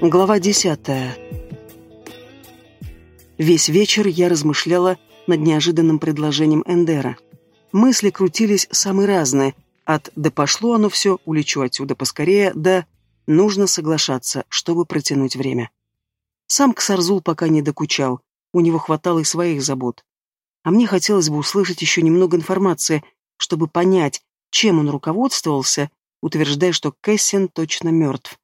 Глава десятая. Весь вечер я размышляла над неожиданным предложением Эндера. Мысли крутились самые разные, от «да пошло оно все, улечу отсюда поскорее» до «нужно соглашаться, чтобы протянуть время». Сам Ксарзул пока не докучал, у него хватало и своих забот. А мне хотелось бы услышать еще немного информации, чтобы понять, чем он руководствовался, утверждая, что Кэссин точно мертв.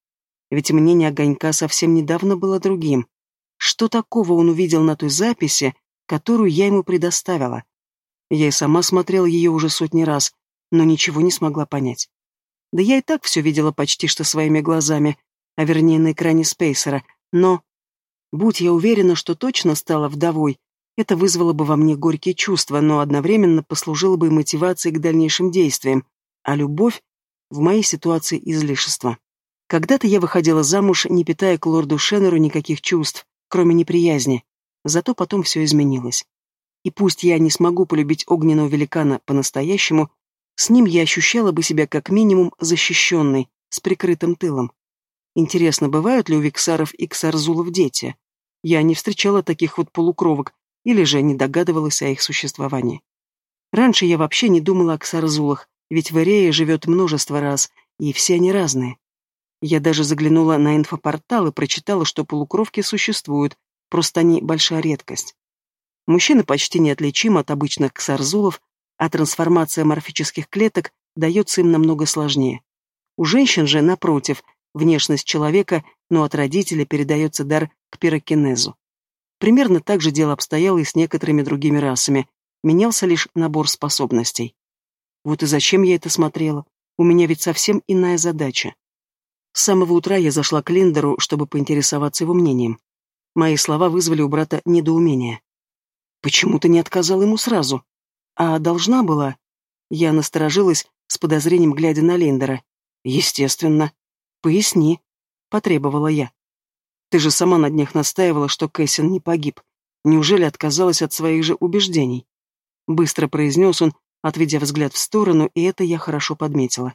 Ведь мнение Огонька совсем недавно было другим. Что такого он увидел на той записи, которую я ему предоставила? Я и сама смотрела ее уже сотни раз, но ничего не смогла понять. Да я и так все видела почти что своими глазами, а вернее на экране Спейсера, но... Будь я уверена, что точно стала вдовой, это вызвало бы во мне горькие чувства, но одновременно послужило бы мотивацией к дальнейшим действиям, а любовь в моей ситуации излишество. Когда-то я выходила замуж, не питая к лорду Шеннеру никаких чувств, кроме неприязни. Зато потом все изменилось. И пусть я не смогу полюбить огненного великана по-настоящему, с ним я ощущала бы себя как минимум защищенной, с прикрытым тылом. Интересно, бывают ли у Виксаров и Ксарзулов дети? Я не встречала таких вот полукровок, или же не догадывалась о их существовании. Раньше я вообще не думала о Ксарзулах, ведь в Эрее живет множество раз, и все они разные. Я даже заглянула на инфопортал и прочитала, что полукровки существуют, просто они большая редкость. Мужчины почти неотличимы от обычных ксарзулов, а трансформация морфических клеток дается им намного сложнее. У женщин же, напротив, внешность человека, но от родителя передается дар к пирокинезу. Примерно так же дело обстояло и с некоторыми другими расами, менялся лишь набор способностей. Вот и зачем я это смотрела? У меня ведь совсем иная задача. С самого утра я зашла к Линдеру, чтобы поинтересоваться его мнением. Мои слова вызвали у брата недоумение. «Почему ты не отказал ему сразу?» «А должна была?» Я насторожилась, с подозрением глядя на Линдера. «Естественно. Поясни», — потребовала я. «Ты же сама на днях настаивала, что Кэссин не погиб. Неужели отказалась от своих же убеждений?» Быстро произнес он, отведя взгляд в сторону, и это я хорошо подметила.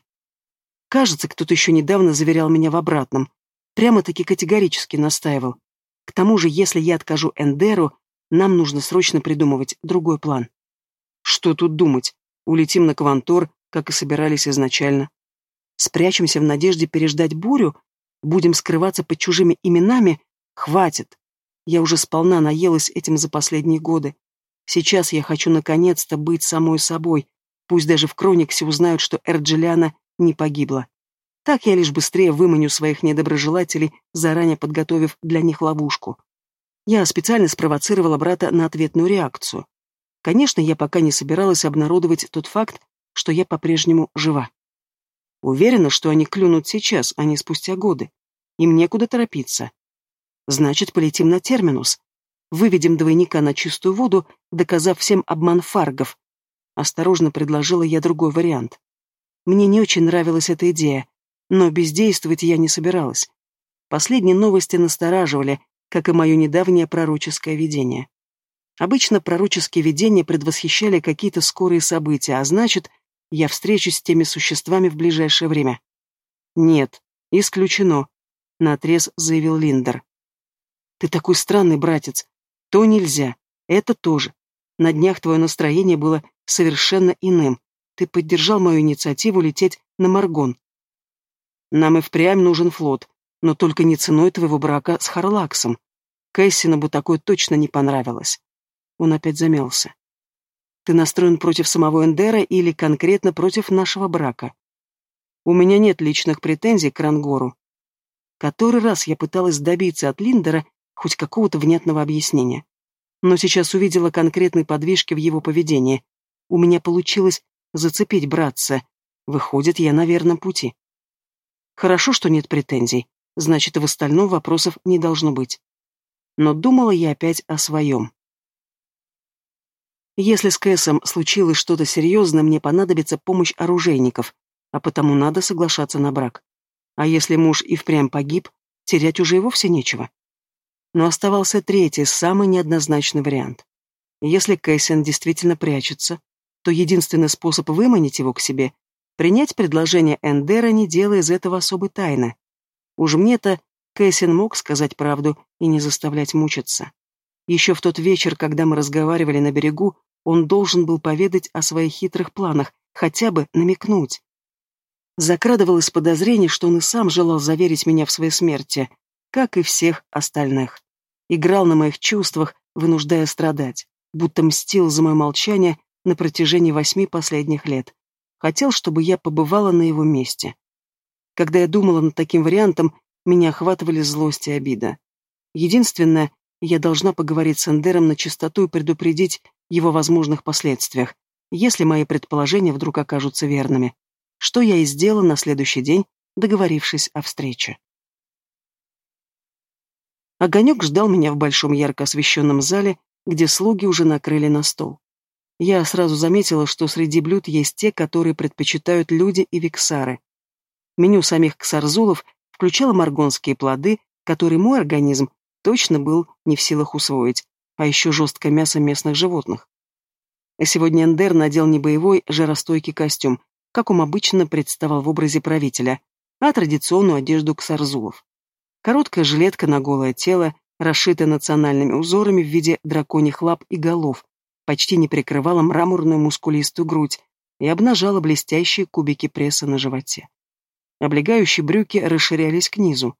Кажется, кто-то еще недавно заверял меня в обратном. Прямо-таки категорически настаивал. К тому же, если я откажу Эндеру, нам нужно срочно придумывать другой план. Что тут думать? Улетим на Квантор, как и собирались изначально. Спрячемся в надежде переждать бурю? Будем скрываться под чужими именами? Хватит. Я уже сполна наелась этим за последние годы. Сейчас я хочу наконец-то быть самой собой. Пусть даже в Крониксе узнают, что Эрджилиана не погибла. Так я лишь быстрее выманю своих недоброжелателей, заранее подготовив для них ловушку. Я специально спровоцировала брата на ответную реакцию. Конечно, я пока не собиралась обнародовать тот факт, что я по-прежнему жива. Уверена, что они клюнут сейчас, а не спустя годы. Им некуда торопиться. Значит, полетим на терминус. Выведем двойника на чистую воду, доказав всем обман фаргов. Осторожно предложила я другой вариант. Мне не очень нравилась эта идея, но бездействовать я не собиралась. Последние новости настораживали, как и мое недавнее пророческое видение. Обычно пророческие видения предвосхищали какие-то скорые события, а значит, я встречусь с теми существами в ближайшее время. Нет, исключено, наотрез заявил Линдер. Ты такой странный, братец. То нельзя, это тоже. На днях твое настроение было совершенно иным. Ты поддержал мою инициативу лететь на Маргон. Нам и впрямь нужен флот, но только не ценой твоего брака с Харлаксом. Кэссину бы такое точно не понравилось. Он опять замялся. Ты настроен против самого Эндера или конкретно против нашего брака? У меня нет личных претензий к Рангору. Который раз я пыталась добиться от Линдера хоть какого-то внятного объяснения. Но сейчас увидела конкретные подвижки в его поведении. У меня получилось зацепить братца. Выходит, я на верном пути. Хорошо, что нет претензий, значит, в остальном вопросов не должно быть. Но думала я опять о своем. Если с Кэсом случилось что-то серьезное, мне понадобится помощь оружейников, а потому надо соглашаться на брак. А если муж и впрямь погиб, терять уже и вовсе нечего. Но оставался третий, самый неоднозначный вариант. Если Кэссин действительно прячется, то единственный способ выманить его к себе — принять предложение Эндера, не делая из этого особой тайны. Уж мне-то Кэссин мог сказать правду и не заставлять мучиться. Еще в тот вечер, когда мы разговаривали на берегу, он должен был поведать о своих хитрых планах, хотя бы намекнуть. Закрадывалось подозрение, что он и сам желал заверить меня в своей смерти, как и всех остальных. Играл на моих чувствах, вынуждая страдать, будто мстил за мое молчание на протяжении восьми последних лет. Хотел, чтобы я побывала на его месте. Когда я думала над таким вариантом, меня охватывали злость и обида. Единственное, я должна поговорить с Эндером на чистоту и предупредить его возможных последствиях, если мои предположения вдруг окажутся верными. Что я и сделала на следующий день, договорившись о встрече. Огонек ждал меня в большом ярко освещенном зале, где слуги уже накрыли на стол. Я сразу заметила, что среди блюд есть те, которые предпочитают люди и виксары. Меню самих ксарзулов включало маргонские плоды, которые мой организм точно был не в силах усвоить, а еще жесткое мясо местных животных. Сегодня Эндер надел не боевой, жаростойкий костюм, как он обычно представал в образе правителя, а традиционную одежду ксарзулов. Короткая жилетка на голое тело, расшитая национальными узорами в виде драконьих лап и голов, почти не прикрывала мраморную мускулистую грудь и обнажала блестящие кубики пресса на животе. Облегающие брюки расширялись к низу.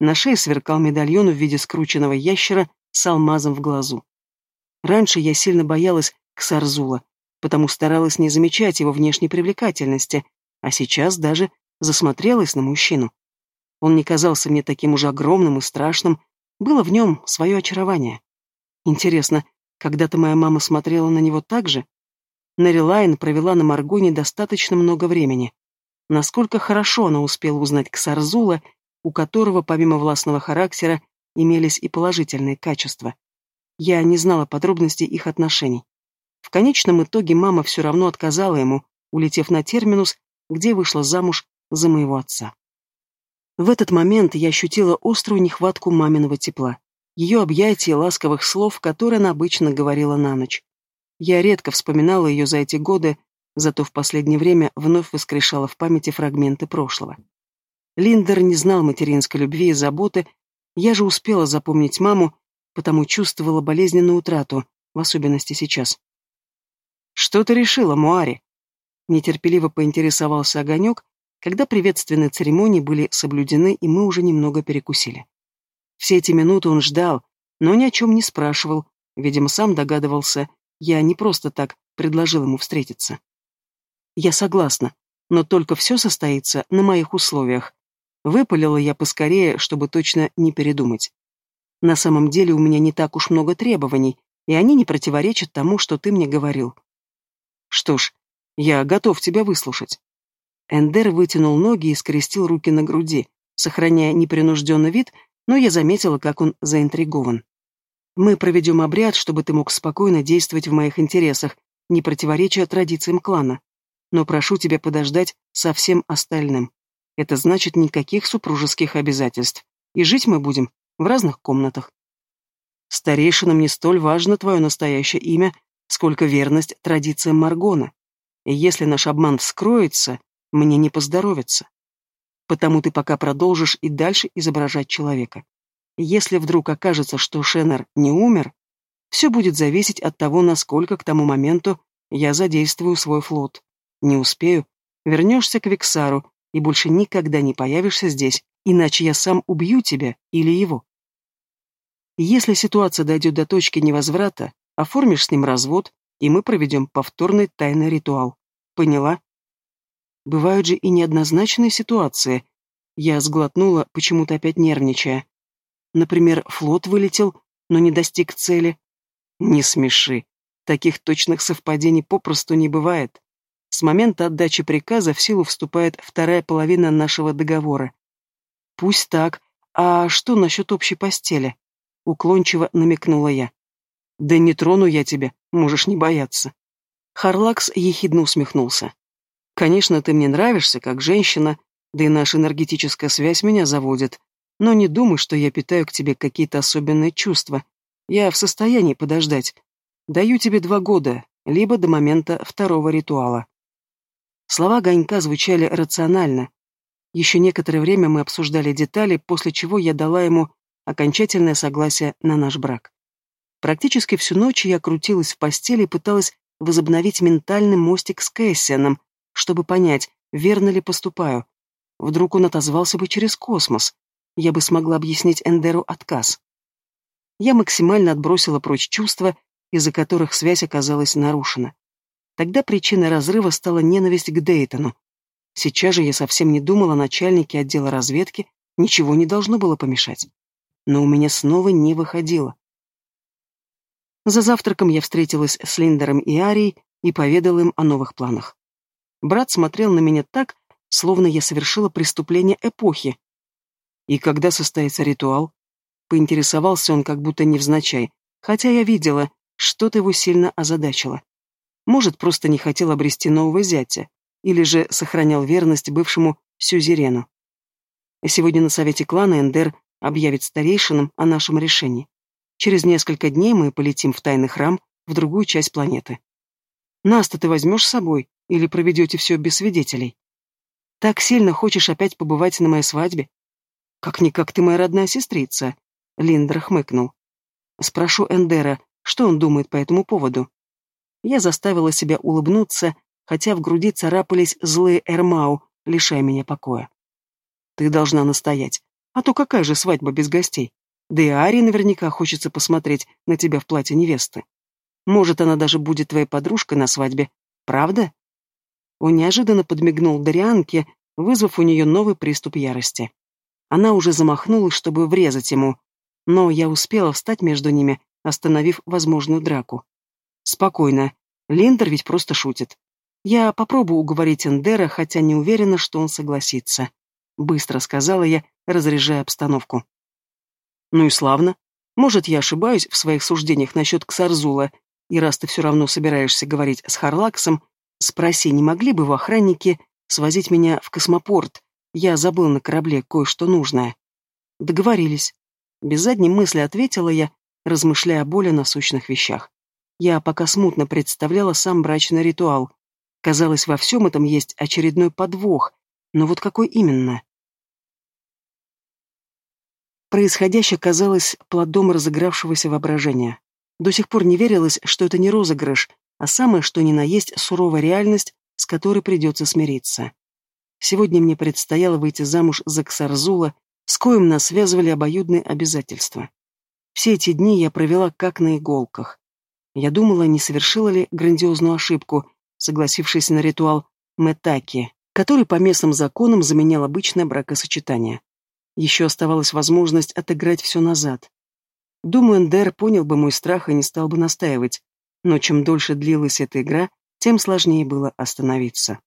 На шее сверкал медальон в виде скрученного ящера с алмазом в глазу. Раньше я сильно боялась Ксарзула, потому старалась не замечать его внешней привлекательности, а сейчас даже засмотрелась на мужчину. Он не казался мне таким уже огромным и страшным, было в нем свое очарование. Интересно, когда-то моя мама смотрела на него так же? Нарилайн провела на Маргоне достаточно много времени. Насколько хорошо она успела узнать Ксарзула, у которого, помимо властного характера, имелись и положительные качества. Я не знала подробностей их отношений. В конечном итоге мама все равно отказала ему, улетев на терминус, где вышла замуж за моего отца. В этот момент я ощутила острую нехватку маминого тепла, ее объятий и ласковых слов, которые она обычно говорила на ночь. Я редко вспоминала ее за эти годы, зато в последнее время вновь воскрешала в памяти фрагменты прошлого. Линдер не знал материнской любви и заботы, я же успела запомнить маму, потому чувствовала болезненную утрату, в особенности сейчас. «Что ты решила, Муари?» Нетерпеливо поинтересовался Огонек, когда приветственные церемонии были соблюдены, и мы уже немного перекусили. Все эти минуты он ждал, но ни о чем не спрашивал, видимо, сам догадывался, я не просто так предложил ему встретиться. Я согласна, но только все состоится на моих условиях. Выпалила я поскорее, чтобы точно не передумать. На самом деле у меня не так уж много требований, и они не противоречат тому, что ты мне говорил. Что ж, я готов тебя выслушать. Эндер вытянул ноги и скрестил руки на груди, сохраняя непринужденный вид, но я заметила, как он заинтригован. «Мы проведем обряд, чтобы ты мог спокойно действовать в моих интересах, не противоречия традициям клана. Но прошу тебя подождать со всем остальным. Это значит никаких супружеских обязательств. И жить мы будем в разных комнатах. Старейшинам не столь важно твое настоящее имя, сколько верность традициям Маргона. И если наш обман вскроется, мне не поздоровится. Потому ты пока продолжишь и дальше изображать человека. Если вдруг окажется, что Шеннер не умер, все будет зависеть от того, насколько к тому моменту я задействую свой флот. Не успею, вернешься к Виксару и больше никогда не появишься здесь, иначе я сам убью тебя или его. Если ситуация дойдет до точки невозврата, оформишь с ним развод, и мы проведем повторный тайный ритуал. Поняла? Бывают же и неоднозначные ситуации. Я сглотнула, почему-то опять нервничая. Например, флот вылетел, но не достиг цели. Не смеши. Таких точных совпадений попросту не бывает. С момента отдачи приказа в силу вступает вторая половина нашего договора. Пусть так. А что насчет общей постели? Уклончиво намекнула я. Да не трону я тебя, можешь не бояться. Харлакс ехидно усмехнулся. Конечно, ты мне нравишься, как женщина, да и наша энергетическая связь меня заводит. Но не думай, что я питаю к тебе какие-то особенные чувства. Я в состоянии подождать. Даю тебе два года, либо до момента второго ритуала. Слова Ганька звучали рационально. Еще некоторое время мы обсуждали детали, после чего я дала ему окончательное согласие на наш брак. Практически всю ночь я крутилась в постели и пыталась возобновить ментальный мостик с Кэссианом, чтобы понять, верно ли поступаю. Вдруг он отозвался бы через космос. Я бы смогла объяснить Эндеру отказ. Я максимально отбросила прочь чувства, из-за которых связь оказалась нарушена. Тогда причиной разрыва стала ненависть к Дейтону. Сейчас же я совсем не думала о начальнике отдела разведки, ничего не должно было помешать. Но у меня снова не выходило. За завтраком я встретилась с Линдером и Арией и поведала им о новых планах. Брат смотрел на меня так, словно я совершила преступление эпохи. «И когда состоится ритуал?» Поинтересовался он как будто невзначай, хотя я видела, что-то его сильно озадачило. Может, просто не хотел обрести нового зятя, или же сохранял верность бывшему сюзерену. Сегодня на совете клана Эндер объявит старейшинам о нашем решении. Через несколько дней мы полетим в тайный храм в другую часть планеты. Наста ты возьмешь с собой или проведете все без свидетелей? Так сильно хочешь опять побывать на моей свадьбе? Как-никак ты моя родная сестрица, Линдер хмыкнул. Спрошу Эндера, что он думает по этому поводу. Я заставила себя улыбнуться, хотя в груди царапались злые Эрмау, лишая меня покоя. Ты должна настоять. А то какая же свадьба без гостей? Да и Ари наверняка хочется посмотреть на тебя в платье невесты. Может, она даже будет твоей подружкой на свадьбе. Правда? Он неожиданно подмигнул Дарианке, вызвав у нее новый приступ ярости. Она уже замахнулась, чтобы врезать ему, но я успела встать между ними, остановив возможную драку. Спокойно. Линдер ведь просто шутит. Я попробую уговорить Эндера, хотя не уверена, что он согласится. Быстро сказала я, разряжая обстановку. Ну и славно. Может, я ошибаюсь в своих суждениях насчет Ксарзула, и раз ты все равно собираешься говорить с Харлаксом, спроси, не могли бы в охранники свозить меня в космопорт? Я забыл на корабле кое-что нужное. Договорились. Без задней мысли ответила я, размышляя о более насущных вещах. Я пока смутно представляла сам брачный ритуал. Казалось, во всем этом есть очередной подвох, но вот какой именно? Происходящее казалось плодом разыгравшегося воображения. До сих пор не верилось, что это не розыгрыш, а самое что ни на есть суровая реальность, с которой придется смириться. Сегодня мне предстояло выйти замуж за Ксарзула, с коим нас связывали обоюдные обязательства. Все эти дни я провела как на иголках. Я думала, не совершила ли грандиозную ошибку, согласившись на ритуал Метаки, который по местным законам заменял обычное бракосочетание. Еще оставалась возможность отыграть все назад. Думаю, Эндер понял бы мой страх и не стал бы настаивать, но чем дольше длилась эта игра, тем сложнее было остановиться.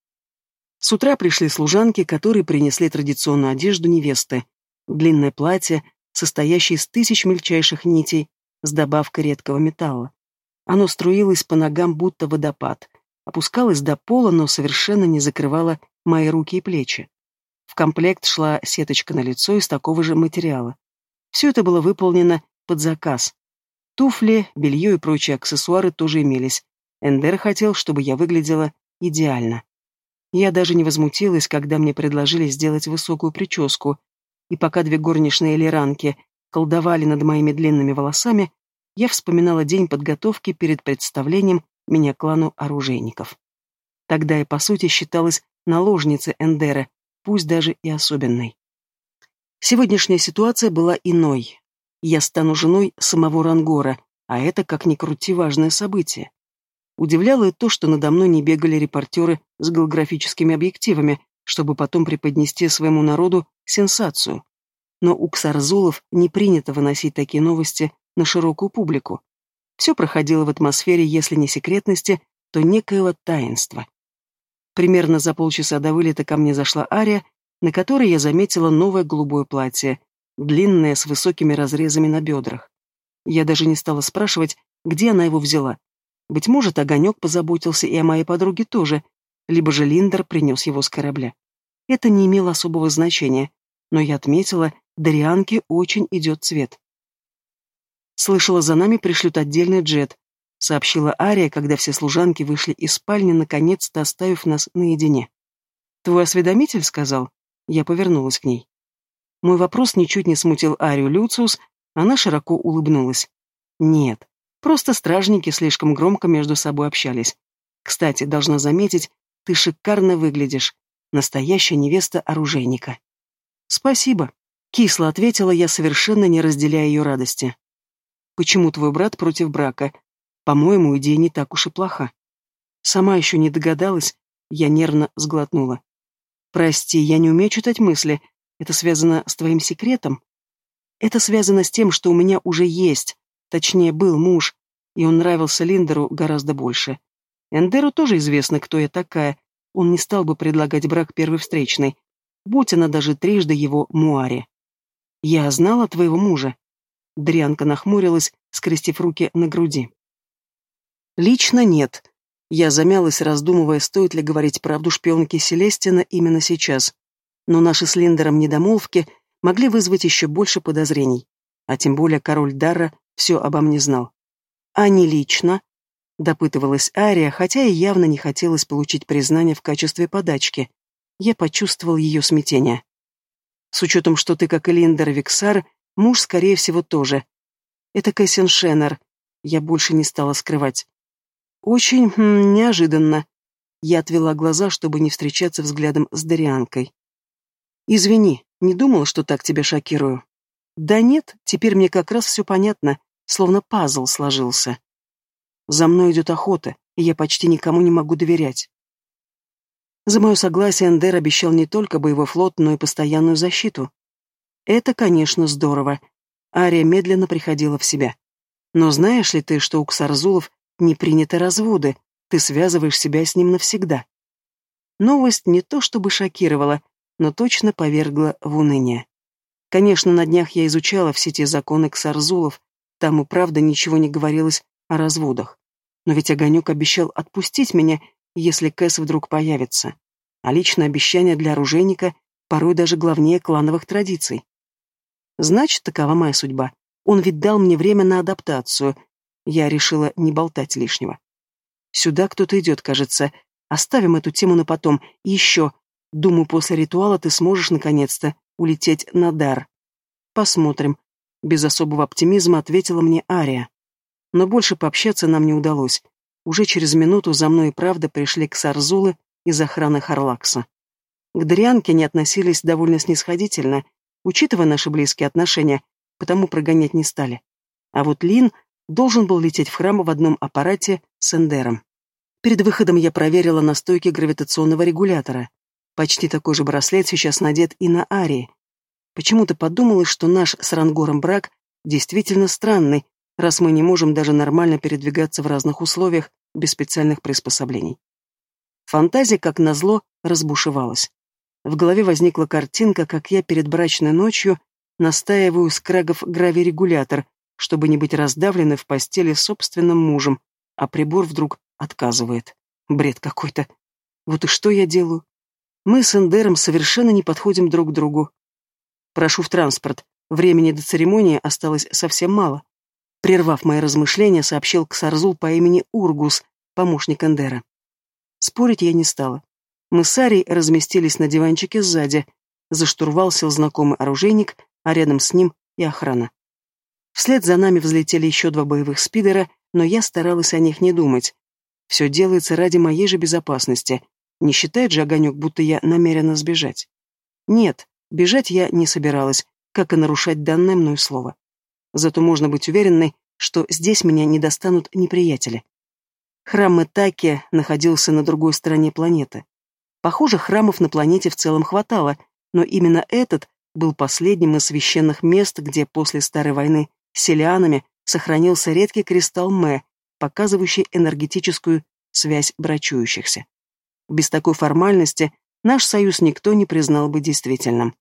С утра пришли служанки, которые принесли традиционную одежду невесты, длинное платье, состоящее из тысяч мельчайших нитей, с добавкой редкого металла. Оно струилось по ногам, будто водопад, опускалось до пола, но совершенно не закрывало мои руки и плечи. В комплект шла сеточка на лицо из такого же материала. Все это было выполнено под заказ. Туфли, белье и прочие аксессуары тоже имелись. Эндер хотел, чтобы я выглядела идеально. Я даже не возмутилась, когда мне предложили сделать высокую прическу, и пока две горничные лиранки колдовали над моими длинными волосами, я вспоминала день подготовки перед представлением меня клану оружейников. Тогда я, по сути, считалась наложницей Эндера, пусть даже и особенной. Сегодняшняя ситуация была иной. Я стану женой самого Рангора, а это, как ни крути, важное событие. Удивляло и то, что надо мной не бегали репортеры с голографическими объективами, чтобы потом преподнести своему народу сенсацию. Но у ксарзулов не принято выносить такие новости на широкую публику. Все проходило в атмосфере, если не секретности, то некоего таинства. Примерно за полчаса до вылета ко мне зашла Ария, на которой я заметила новое голубое платье, длинное, с высокими разрезами на бедрах. Я даже не стала спрашивать, где она его взяла. Быть может, Огонек позаботился и о моей подруге тоже, либо же Линдер принес его с корабля. Это не имело особого значения, но я отметила, Дарианке очень идет цвет. Слышала, за нами пришлют отдельный джет, — сообщила Ария, когда все служанки вышли из спальни, наконец-то оставив нас наедине. «Твой осведомитель сказал?» Я повернулась к ней. Мой вопрос ничуть не смутил Арию Люциус, она широко улыбнулась. Нет, просто стражники слишком громко между собой общались. Кстати, должна заметить, ты шикарно выглядишь. Настоящая невеста оружейника. Спасибо. Кисло ответила я, совершенно не разделяя ее радости. Почему твой брат против брака? По-моему, идея не так уж и плоха. Сама еще не догадалась, я нервно сглотнула. Прости, я не умею читать мысли. Это связано с твоим секретом? Это связано с тем, что у меня уже есть, точнее, был муж, и он нравился Линдеру гораздо больше. Эндеру тоже известно, кто я такая. Он не стал бы предлагать брак первой встречной, будь она даже трижды его муаре. Я знала твоего мужа. Дрианка нахмурилась, скрестив руки на груди. Лично нет. Я замялась, раздумывая, стоит ли говорить правду шпионке Селестина именно сейчас. Но наши с Линдером недомолвки могли вызвать еще больше подозрений. А тем более король Дарра все обо мне знал. А не лично, допытывалась Ария, хотя и явно не хотелось получить признание в качестве подачки. Я почувствовал ее смятение. С учетом, что ты, как и Линдер Виксар, муж, скорее всего, тоже. Это Кэссин Шеннер. Я больше не стала скрывать. Очень хм, неожиданно. Я отвела глаза, чтобы не встречаться взглядом с Дарианкой. Извини, не думала, что так тебя шокирую. Да нет, теперь мне как раз все понятно, словно пазл сложился. За мной идет охота, и я почти никому не могу доверять. За мое согласие Эндер обещал не только боевой флот, но и постоянную защиту. Это, конечно, здорово. Ария медленно приходила в себя. Но знаешь ли ты, что у Ксарзулов не приняты разводы, ты связываешь себя с ним навсегда? Новость не то чтобы шокировала, но точно повергла в уныние. Конечно, на днях я изучала все те законы Ксарзулов, там и правда ничего не говорилось о разводах. Но ведь Огонек обещал отпустить меня, если Кэс вдруг появится. А личное обещание для оружейника порой даже главнее клановых традиций. Значит, такова моя судьба. Он ведь дал мне время на адаптацию. Я решила не болтать лишнего. Сюда кто-то идет, кажется. Оставим эту тему на потом. И еще. Думаю, после ритуала ты сможешь наконец-то улететь на дар. Посмотрим. Без особого оптимизма ответила мне Ария. Но больше пообщаться нам не удалось. Уже через минуту за мной и правда пришли к Сарзулы из охраны Харлакса. К Дрианке не относились довольно снисходительно, учитывая наши близкие отношения, потому прогонять не стали. А вот Лин должен был лететь в храм в одном аппарате с Эндером. Перед выходом я проверила настойки гравитационного регулятора. Почти такой же браслет сейчас надет и на Арии. Почему-то подумалось, что наш с Рангором брак действительно странный, раз мы не можем даже нормально передвигаться в разных условиях без специальных приспособлений. Фантазия, как назло, разбушевалась. В голове возникла картинка, как я перед брачной ночью настаиваю с крагов гравирегулятор, чтобы не быть раздавленной в постели собственным мужем, а прибор вдруг отказывает. Бред какой-то. Вот и что я делаю? Мы с Эндером совершенно не подходим друг к другу. Прошу в транспорт. Времени до церемонии осталось совсем мало. Прервав мои размышления, сообщил Ксарзул по имени Ургус, помощник Эндера. Спорить я не стала. Мы с Арей разместились на диванчике сзади. За штурвал сел знакомый оружейник, а рядом с ним и охрана. Вслед за нами взлетели еще два боевых спидера, но я старалась о них не думать. Все делается ради моей же безопасности. Не считает же огонек, будто я намерена сбежать. Нет, бежать я не собиралась, как и нарушать данное мною слово. Зато можно быть уверенной, что здесь меня не достанут неприятели. Храм Этаки находился на другой стороне планеты. Похоже, храмов на планете в целом хватало, но именно этот был последним из священных мест, где после Старой войны с селианами сохранился редкий кристалл Мэ, показывающий энергетическую связь брачующихся. Без такой формальности наш союз никто не признал бы действительным.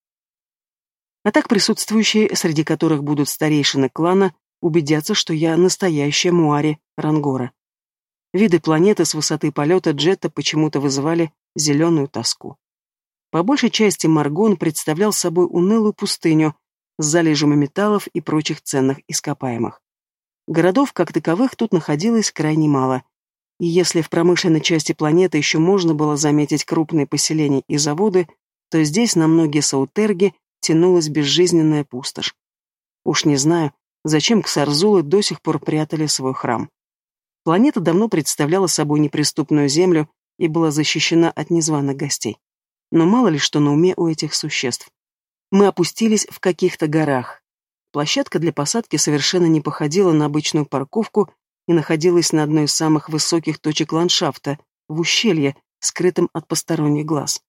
А так присутствующие, среди которых будут старейшины клана, убедятся, что я настоящая Муари Рангора. Виды планеты с высоты полета джета почему-то вызывали зеленую тоску. По большей части Маргон представлял собой унылую пустыню с залежами металлов и прочих ценных ископаемых. Городов, как таковых, тут находилось крайне мало. И если в промышленной части планеты еще можно было заметить крупные поселения и заводы, то здесь на многие саутерги тянулась безжизненная пустошь. Уж не знаю, зачем ксарзулы до сих пор прятали свой храм. Планета давно представляла собой неприступную землю и была защищена от незваных гостей. Но мало ли что на уме у этих существ. Мы опустились в каких-то горах. Площадка для посадки совершенно не походила на обычную парковку и находилась на одной из самых высоких точек ландшафта, в ущелье, скрытом от посторонних глаз.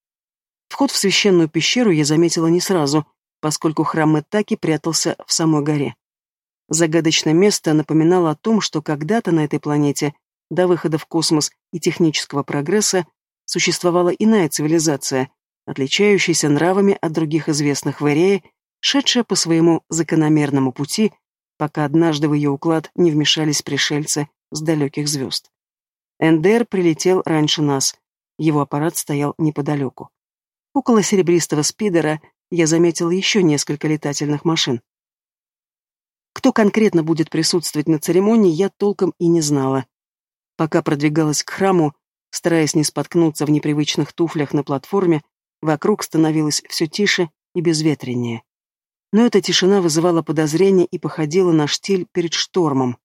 Вход в священную пещеру я заметила не сразу, поскольку храм Этаки прятался в самой горе. Загадочное место напоминало о том, что когда-то на этой планете, до выхода в космос и технического прогресса, существовала иная цивилизация, отличающаяся нравами от других известных в Эрее, шедшая по своему закономерному пути, пока однажды в ее уклад не вмешались пришельцы с далеких звезд. Эндер прилетел раньше нас, его аппарат стоял неподалеку. Около серебристого спидера я заметил еще несколько летательных машин. Кто конкретно будет присутствовать на церемонии, я толком и не знала. Пока продвигалась к храму, стараясь не споткнуться в непривычных туфлях на платформе, вокруг становилось все тише и безветреннее. Но эта тишина вызывала подозрение и походила на штиль перед штормом.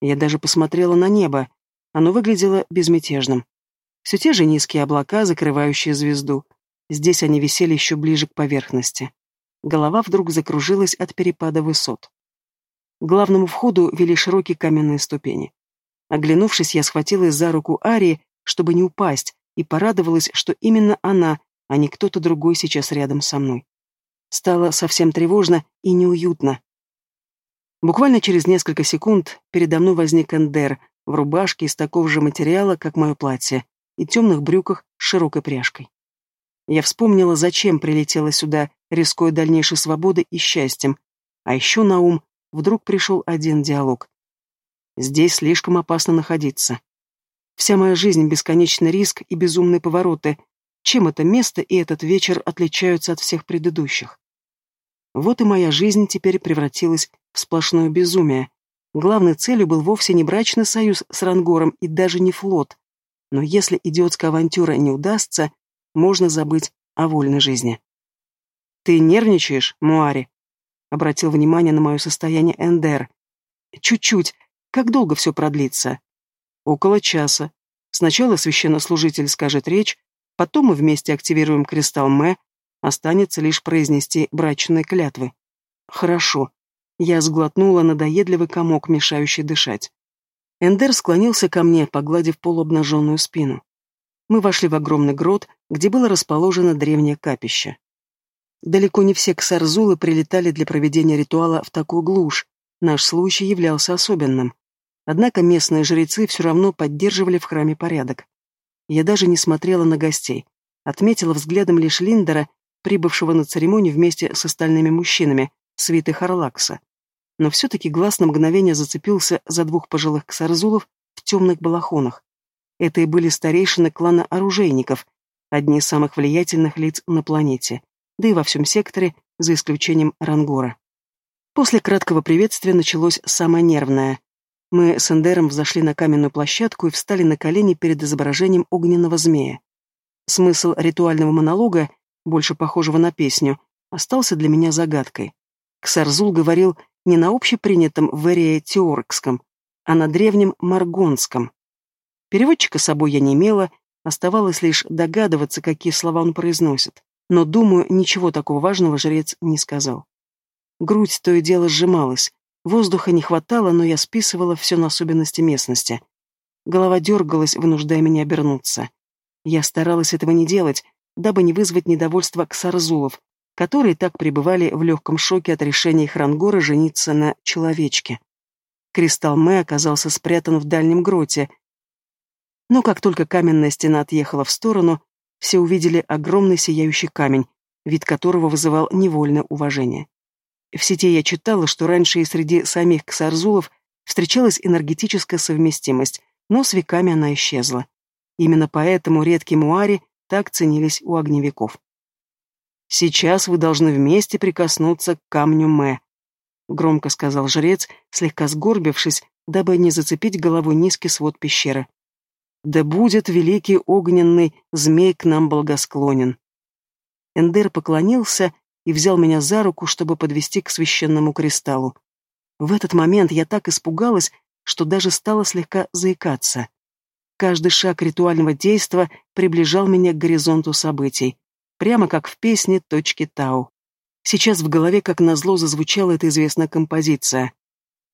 Я даже посмотрела на небо. Оно выглядело безмятежным. Все те же низкие облака, закрывающие звезду. Здесь они висели еще ближе к поверхности. Голова вдруг закружилась от перепада высот. К главному входу вели широкие каменные ступени. Оглянувшись, я схватилась за руку Арии, чтобы не упасть, и порадовалась, что именно она, а не кто-то другой сейчас рядом со мной. Стало совсем тревожно и неуютно. Буквально через несколько секунд передо мной возник Эндер в рубашке из такого же материала, как мое платье, и темных брюках с широкой пряжкой. Я вспомнила, зачем прилетела сюда, рискуя дальнейшей свободой и счастьем, а еще на ум вдруг пришел один диалог. Здесь слишком опасно находиться. Вся моя жизнь — бесконечный риск и безумные повороты. Чем это место и этот вечер отличаются от всех предыдущих? Вот и моя жизнь теперь превратилась в сплошное безумие. Главной целью был вовсе не брачный союз с Рангором и даже не флот. Но если идиотская авантюра не удастся, можно забыть о вольной жизни. «Ты нервничаешь, Муари?» — обратил внимание на мое состояние Эндер. «Чуть-чуть. Как долго все продлится?» «Около часа. Сначала священнослужитель скажет речь, потом мы вместе активируем кристалл Мэ, останется лишь произнести брачные клятвы». «Хорошо». Я сглотнула надоедливый комок, мешающий дышать. Эндер склонился ко мне, погладив полуобнаженную спину. Мы вошли в огромный грот, где было расположено древнее капище. Далеко не все ксарзулы прилетали для проведения ритуала в такую глушь, наш случай являлся особенным. Однако местные жрецы все равно поддерживали в храме порядок. Я даже не смотрела на гостей, отметила взглядом лишь Линдера, прибывшего на церемонию вместе с остальными мужчинами, свиты Харлакса. Но все-таки глаз на мгновение зацепился за двух пожилых ксарзулов в темных балахонах. Это и были старейшины клана оружейников, одни из самых влиятельных лиц на планете да и во всем секторе, за исключением Рангора. После краткого приветствия началось самое нервное. Мы с Эндером взошли на каменную площадку и встали на колени перед изображением огненного змея. Смысл ритуального монолога, больше похожего на песню, остался для меня загадкой. Ксарзул говорил не на общепринятом в Эрее Теоркском, а на древнем Маргонском. Переводчика с собой я не имела, оставалось лишь догадываться, какие слова он произносит но, думаю, ничего такого важного жрец не сказал. Грудь то и дело сжималась, воздуха не хватало, но я списывала все на особенности местности. Голова дергалась, вынуждая меня обернуться. Я старалась этого не делать, дабы не вызвать недовольства ксарзулов, которые так пребывали в легком шоке от решения Хрангора жениться на человечке. Кристалл Мэ оказался спрятан в дальнем гроте, но как только каменная стена отъехала в сторону, все увидели огромный сияющий камень, вид которого вызывал невольное уважение. В сети я читала, что раньше и среди самих ксарзулов встречалась энергетическая совместимость, но с веками она исчезла. Именно поэтому редкие муари так ценились у огневиков. «Сейчас вы должны вместе прикоснуться к камню Мэ», — громко сказал жрец, слегка сгорбившись, дабы не зацепить головой низкий свод пещеры. Да будет великий огненный змей к нам благосклонен. Эндер поклонился и взял меня за руку, чтобы подвести к священному кристаллу. В этот момент я так испугалась, что даже стала слегка заикаться. Каждый шаг ритуального действа приближал меня к горизонту событий, прямо как в песне «Точки Тау». Сейчас в голове, как назло, зазвучала эта известная композиция.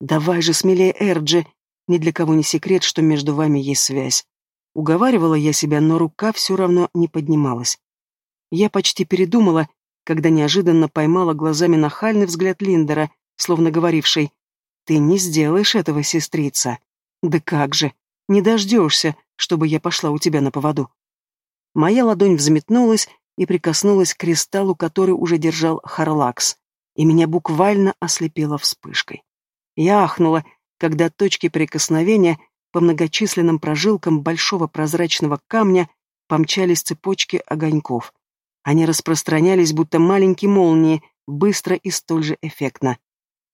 «Давай же смелее, Эрджи, ни для кого не секрет, что между вами есть связь. Уговаривала я себя, но рука все равно не поднималась. Я почти передумала, когда неожиданно поймала глазами нахальный взгляд Линдера, словно говоривший «Ты не сделаешь этого, сестрица». «Да как же! Не дождешься, чтобы я пошла у тебя на поводу». Моя ладонь взметнулась и прикоснулась к кристаллу, который уже держал Харлакс, и меня буквально ослепило вспышкой. Я ахнула, когда точки прикосновения по многочисленным прожилкам большого прозрачного камня помчались цепочки огоньков. Они распространялись, будто маленькие молнии, быстро и столь же эффектно.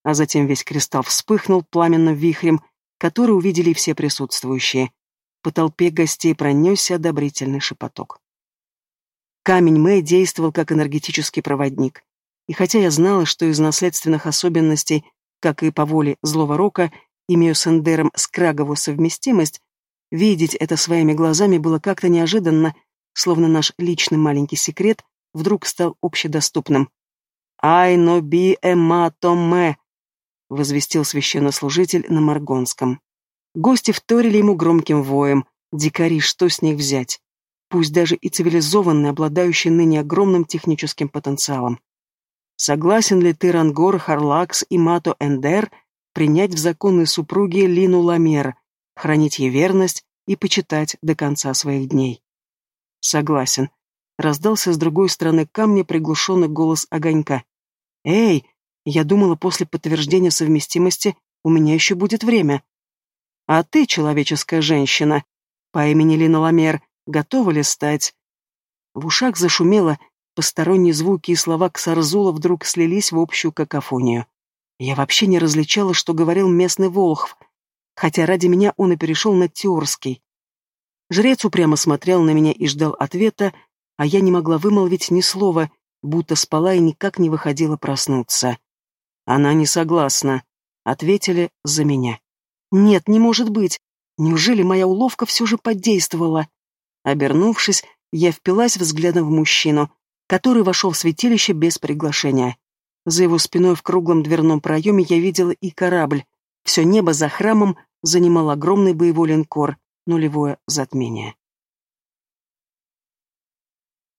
А затем весь кристалл вспыхнул пламенным вихрем, который увидели все присутствующие. По толпе гостей пронесся одобрительный шепоток. Камень Мэй действовал как энергетический проводник. И хотя я знала, что из наследственных особенностей, как и по воле злого рока, имею с Эндером скраговую совместимость, видеть это своими глазами было как-то неожиданно, словно наш личный маленький секрет вдруг стал общедоступным. «Ай но би эматоме», — возвестил священнослужитель на Маргонском. Гости вторили ему громким воем. Дикари, что с них взять? Пусть даже и цивилизованные, обладающие ныне огромным техническим потенциалом. Согласен ли ты, Рангор, Харлакс и Мато Эндер, принять в законные супруги Лину Ламер, хранить ей верность и почитать до конца своих дней. Согласен. Раздался с другой стороны камня приглушенный голос огонька. Эй, я думала, после подтверждения совместимости у меня еще будет время. А ты, человеческая женщина, по имени Лина Ламер, готова ли стать? В ушах зашумело, посторонние звуки и слова Ксарзула вдруг слились в общую какофонию. Я вообще не различала, что говорил местный Волхв, хотя ради меня он и перешел на Теорский. Жрец упрямо смотрел на меня и ждал ответа, а я не могла вымолвить ни слова, будто спала и никак не выходила проснуться. Она не согласна, ответили за меня. Нет, не может быть. Неужели моя уловка все же подействовала? Обернувшись, я впилась взглядом в мужчину, который вошел в святилище без приглашения. За его спиной в круглом дверном проеме я видела и корабль. Все небо за храмом занимал огромный боевой линкор, нулевое затмение.